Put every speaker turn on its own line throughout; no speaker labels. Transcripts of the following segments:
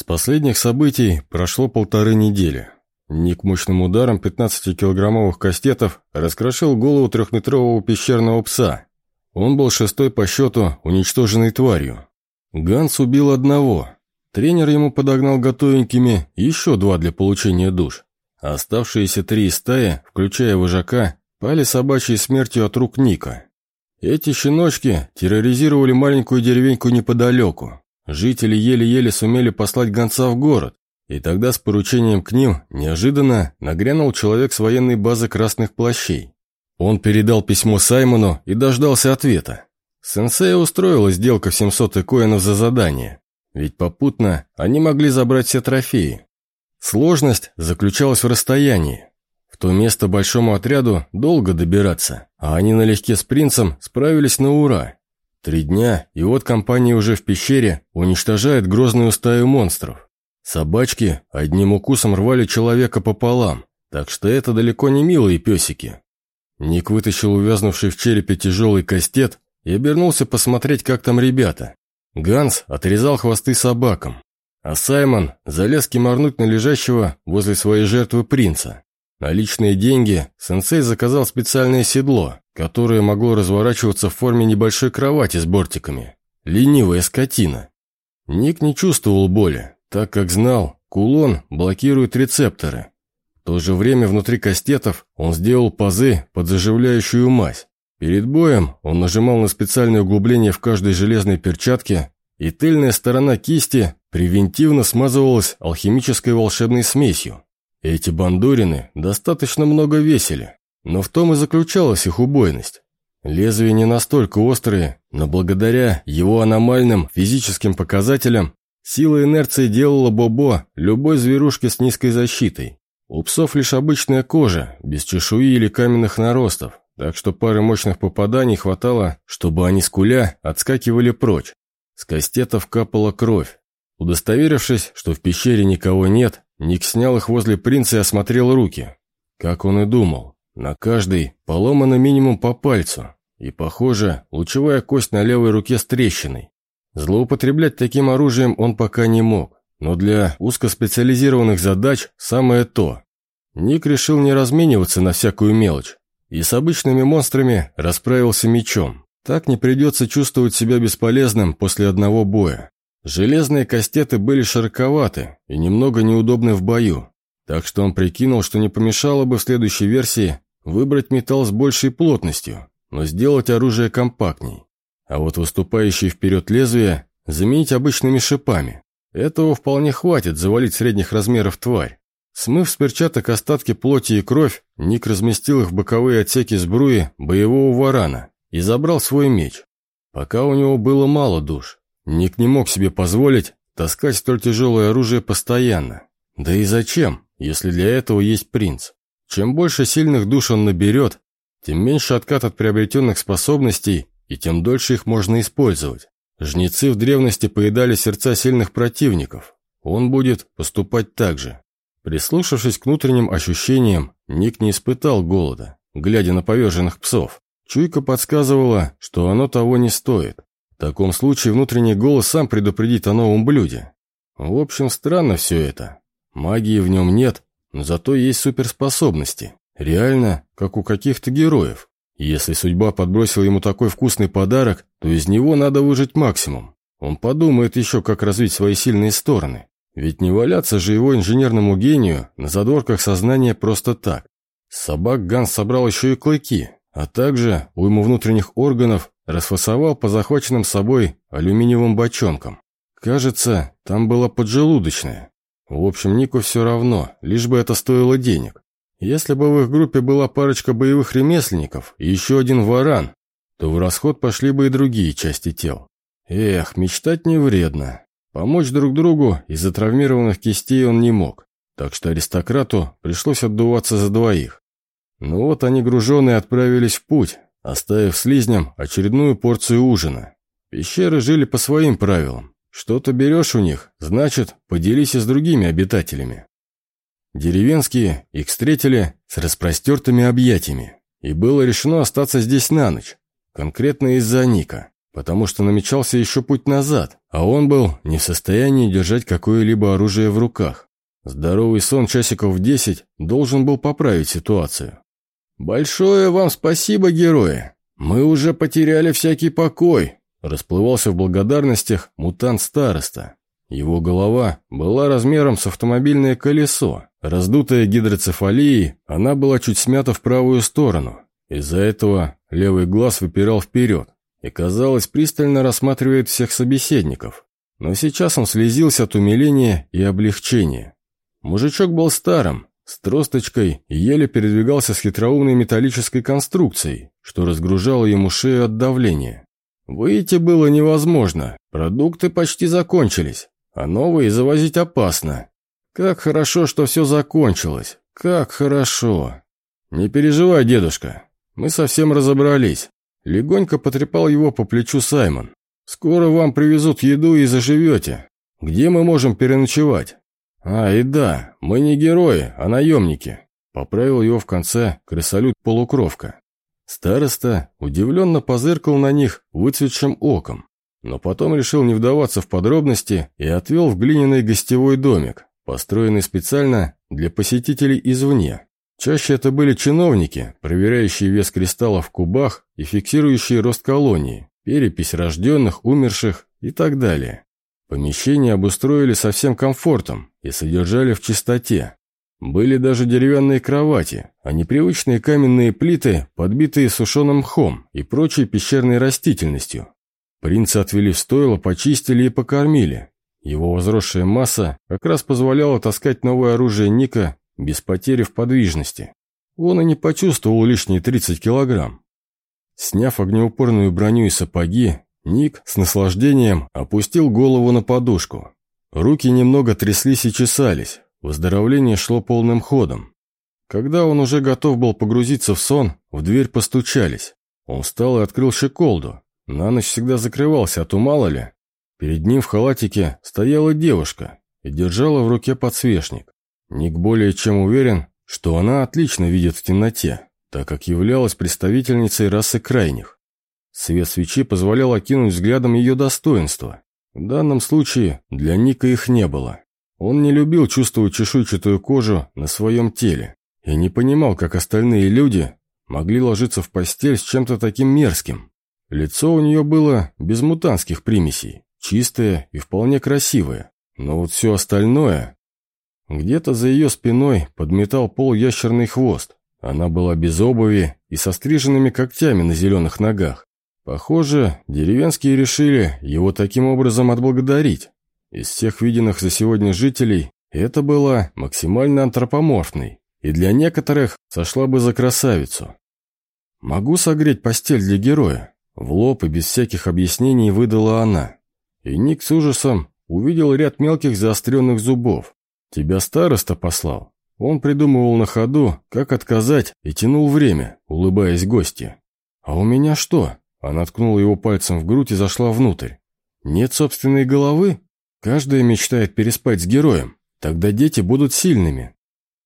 С последних событий прошло полторы недели. Ник мощным ударом 15-килограммовых кастетов раскрошил голову трехметрового пещерного пса. Он был шестой по счету уничтоженной тварью. Ганс убил одного. Тренер ему подогнал готовенькими еще два для получения душ. Оставшиеся три из стаи, включая вожака, пали собачьей смертью от рук Ника. Эти щеночки терроризировали маленькую деревеньку неподалеку. Жители еле-еле сумели послать гонца в город, и тогда с поручением к ним неожиданно нагрянул человек с военной базы красных плащей. Он передал письмо Саймону и дождался ответа. Сенсея устроила сделка в 700 коинов за задание, ведь попутно они могли забрать все трофеи. Сложность заключалась в расстоянии. В то место большому отряду долго добираться, а они налегке с принцем справились на ура. Три дня, и вот компания уже в пещере уничтожает грозную стаю монстров. Собачки одним укусом рвали человека пополам, так что это далеко не милые песики. Ник вытащил увязнувший в черепе тяжелый кастет и обернулся посмотреть, как там ребята. Ганс отрезал хвосты собакам, а Саймон залез киморнуть на лежащего возле своей жертвы принца. Наличные деньги сенсей заказал специальное седло, которое могло разворачиваться в форме небольшой кровати с бортиками. Ленивая скотина. Ник не чувствовал боли, так как знал, кулон блокирует рецепторы. В то же время внутри кастетов он сделал пазы под заживляющую мазь. Перед боем он нажимал на специальное углубление в каждой железной перчатке, и тыльная сторона кисти превентивно смазывалась алхимической волшебной смесью. Эти бандурины достаточно много весили, но в том и заключалась их убойность. Лезвия не настолько острые, но благодаря его аномальным физическим показателям Сила инерции делала Бобо любой зверушке с низкой защитой. У псов лишь обычная кожа, без чешуи или каменных наростов, так что пары мощных попаданий хватало, чтобы они скуля отскакивали прочь. С кастетов капала кровь. Удостоверившись, что в пещере никого нет, Ник снял их возле принца и осмотрел руки. Как он и думал, на каждой поломано минимум по пальцу, и, похоже, лучевая кость на левой руке с трещиной. Злоупотреблять таким оружием он пока не мог, но для узкоспециализированных задач самое то. Ник решил не размениваться на всякую мелочь и с обычными монстрами расправился мечом. Так не придется чувствовать себя бесполезным после одного боя. Железные кастеты были широковаты и немного неудобны в бою, так что он прикинул, что не помешало бы в следующей версии выбрать металл с большей плотностью, но сделать оружие компактней. А вот выступающие вперед лезвия заменить обычными шипами. Этого вполне хватит завалить средних размеров тварь. Смыв с перчаток остатки плоти и кровь, Ник разместил их в боковые отсеки сбруи боевого варана и забрал свой меч. Пока у него было мало душ, Ник не мог себе позволить таскать столь тяжелое оружие постоянно. Да и зачем, если для этого есть принц? Чем больше сильных душ он наберет, тем меньше откат от приобретенных способностей и тем дольше их можно использовать. Жнецы в древности поедали сердца сильных противников. Он будет поступать так же. Прислушавшись к внутренним ощущениям, Ник не испытал голода, глядя на поверженных псов. Чуйка подсказывала, что оно того не стоит. В таком случае внутренний голос сам предупредит о новом блюде. В общем, странно все это. Магии в нем нет, но зато есть суперспособности. Реально, как у каких-то героев. Если судьба подбросила ему такой вкусный подарок, то из него надо выжить максимум. Он подумает еще, как развить свои сильные стороны. Ведь не валяться же его инженерному гению на задворках сознания просто так. Собак Ганс собрал еще и клыки, а также уйму внутренних органов расфасовал по захваченным собой алюминиевым бочонкам. Кажется, там была поджелудочная. В общем, Нику все равно, лишь бы это стоило денег. Если бы в их группе была парочка боевых ремесленников и еще один варан, то в расход пошли бы и другие части тел. Эх, мечтать не вредно. Помочь друг другу из-за травмированных кистей он не мог, так что аристократу пришлось отдуваться за двоих. Ну вот они груженные отправились в путь, оставив слизням очередную порцию ужина. Пещеры жили по своим правилам. Что-то берешь у них, значит, поделись и с другими обитателями. Деревенские их встретили с распростертыми объятиями, и было решено остаться здесь на ночь, конкретно из-за Ника, потому что намечался еще путь назад, а он был не в состоянии держать какое-либо оружие в руках. Здоровый сон часиков в десять должен был поправить ситуацию. «Большое вам спасибо, герои! Мы уже потеряли всякий покой!» Расплывался в благодарностях мутант-староста. Его голова была размером с автомобильное колесо. Раздутая гидроцефалией, она была чуть смята в правую сторону. Из-за этого левый глаз выпирал вперед и, казалось, пристально рассматривает всех собеседников. Но сейчас он слезился от умиления и облегчения. Мужичок был старым, с тросточкой и еле передвигался с хитроумной металлической конструкцией, что разгружало ему шею от давления. Выйти было невозможно, продукты почти закончились, а новые завозить опасно. Как хорошо, что все закончилось, как хорошо. Не переживай, дедушка, мы совсем разобрались. Легонько потрепал его по плечу Саймон. Скоро вам привезут еду и заживете. Где мы можем переночевать? «А, и да, мы не герои, а наемники», — поправил его в конце крысолют-полукровка. Староста удивленно позыркал на них выцветшим оком, но потом решил не вдаваться в подробности и отвел в глиняный гостевой домик, построенный специально для посетителей извне. Чаще это были чиновники, проверяющие вес кристаллов в кубах и фиксирующие рост колонии, перепись рожденных, умерших и так далее. Помещение обустроили со всем комфортом и содержали в чистоте. Были даже деревянные кровати, а непривычные каменные плиты, подбитые сушеным мхом и прочей пещерной растительностью. Принца отвели в стойло, почистили и покормили. Его возросшая масса как раз позволяла таскать новое оружие Ника без потери в подвижности. Он и не почувствовал лишние 30 килограмм. Сняв огнеупорную броню и сапоги, Ник с наслаждением опустил голову на подушку. Руки немного тряслись и чесались, выздоровление шло полным ходом. Когда он уже готов был погрузиться в сон, в дверь постучались. Он встал и открыл щеколду. На ночь всегда закрывался, а то мало ли. Перед ним в халатике стояла девушка и держала в руке подсвечник. Ник более чем уверен, что она отлично видит в темноте, так как являлась представительницей расы крайних. Свет свечи позволял окинуть взглядом ее достоинства. В данном случае для Ника их не было. Он не любил чувствовать чешуйчатую кожу на своем теле и не понимал, как остальные люди могли ложиться в постель с чем-то таким мерзким. Лицо у нее было без мутанских примесей, чистое и вполне красивое, но вот все остальное... Где-то за ее спиной подметал пол ящерный хвост. Она была без обуви и со стриженными когтями на зеленых ногах. Похоже, деревенские решили его таким образом отблагодарить. Из всех виденных за сегодня жителей это было максимально антропоморфной, и для некоторых сошла бы за красавицу. «Могу согреть постель для героя?» В лоб и без всяких объяснений выдала она. И Ник с ужасом увидел ряд мелких заостренных зубов. «Тебя староста послал?» Он придумывал на ходу, как отказать, и тянул время, улыбаясь гости. «А у меня что?» Она ткнула его пальцем в грудь и зашла внутрь. «Нет собственной головы? Каждая мечтает переспать с героем. Тогда дети будут сильными».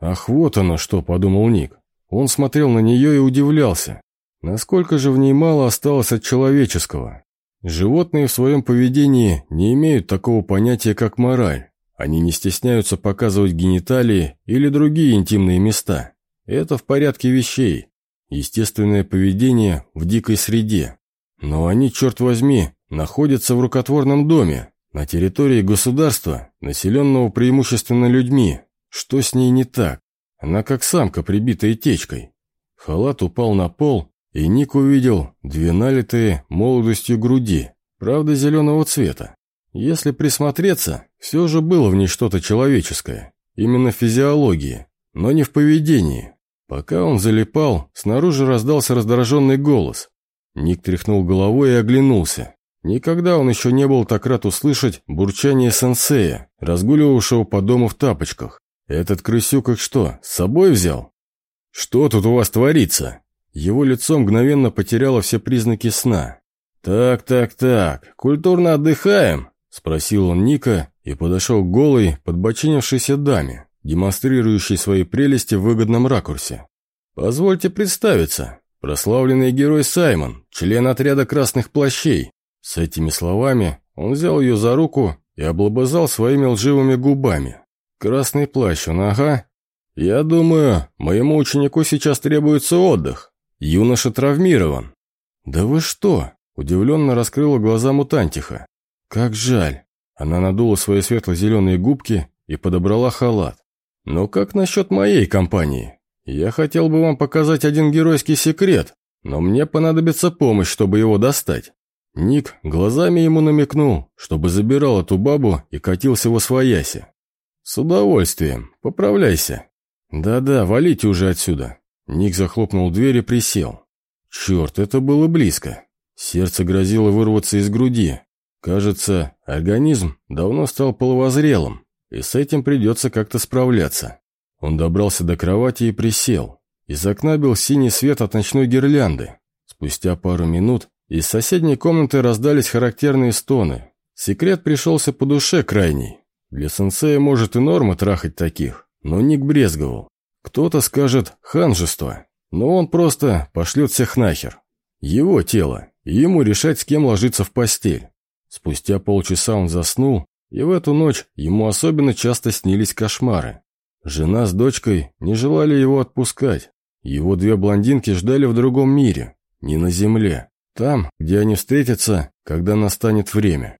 «Ах, вот оно что», — подумал Ник. Он смотрел на нее и удивлялся. Насколько же в ней мало осталось от человеческого. Животные в своем поведении не имеют такого понятия, как мораль. Они не стесняются показывать гениталии или другие интимные места. Это в порядке вещей. Естественное поведение в дикой среде. Но они, черт возьми, находятся в рукотворном доме, на территории государства, населенного преимущественно людьми. Что с ней не так? Она как самка, прибитая течкой. Халат упал на пол, и Ник увидел две налитые молодостью груди, правда зеленого цвета. Если присмотреться, все же было в ней что-то человеческое, именно в физиологии, но не в поведении. Пока он залипал, снаружи раздался раздраженный голос. Ник тряхнул головой и оглянулся. Никогда он еще не был так рад услышать бурчание сенсея, разгуливавшего по дому в тапочках. Этот крысюк их что, с собой взял? «Что тут у вас творится?» Его лицо мгновенно потеряло все признаки сна. «Так, так, так, культурно отдыхаем?» Спросил он Ника и подошел к голой, подбочинившейся даме демонстрирующий свои прелести в выгодном ракурсе. «Позвольте представиться. Прославленный герой Саймон, член отряда красных плащей». С этими словами Он взял ее за руку и облобызал своими лживыми губами. «Красный плащ, он, ага. Я думаю, моему ученику сейчас требуется отдых. Юноша травмирован». «Да вы что?» – удивленно раскрыла глаза мутантиха. «Как жаль». Она надула свои светло-зеленые губки и подобрала халат. «Но как насчет моей компании? Я хотел бы вам показать один геройский секрет, но мне понадобится помощь, чтобы его достать». Ник глазами ему намекнул, чтобы забирал эту бабу и катился во свояси. «С удовольствием. Поправляйся». «Да-да, валите уже отсюда». Ник захлопнул дверь и присел. «Черт, это было близко. Сердце грозило вырваться из груди. Кажется, организм давно стал половозрелым, и с этим придется как-то справляться». Он добрался до кровати и присел. Из окна бил синий свет от ночной гирлянды. Спустя пару минут из соседней комнаты раздались характерные стоны. Секрет пришелся по душе крайней. Для сенсея может и норма трахать таких, но Ник брезговал. Кто-то скажет «ханжество», но он просто пошлет всех нахер. Его тело, и ему решать, с кем ложиться в постель. Спустя полчаса он заснул, и в эту ночь ему особенно часто снились кошмары. Жена с дочкой не желали его отпускать. Его две блондинки ждали в другом мире, не на земле. Там, где они встретятся, когда настанет время.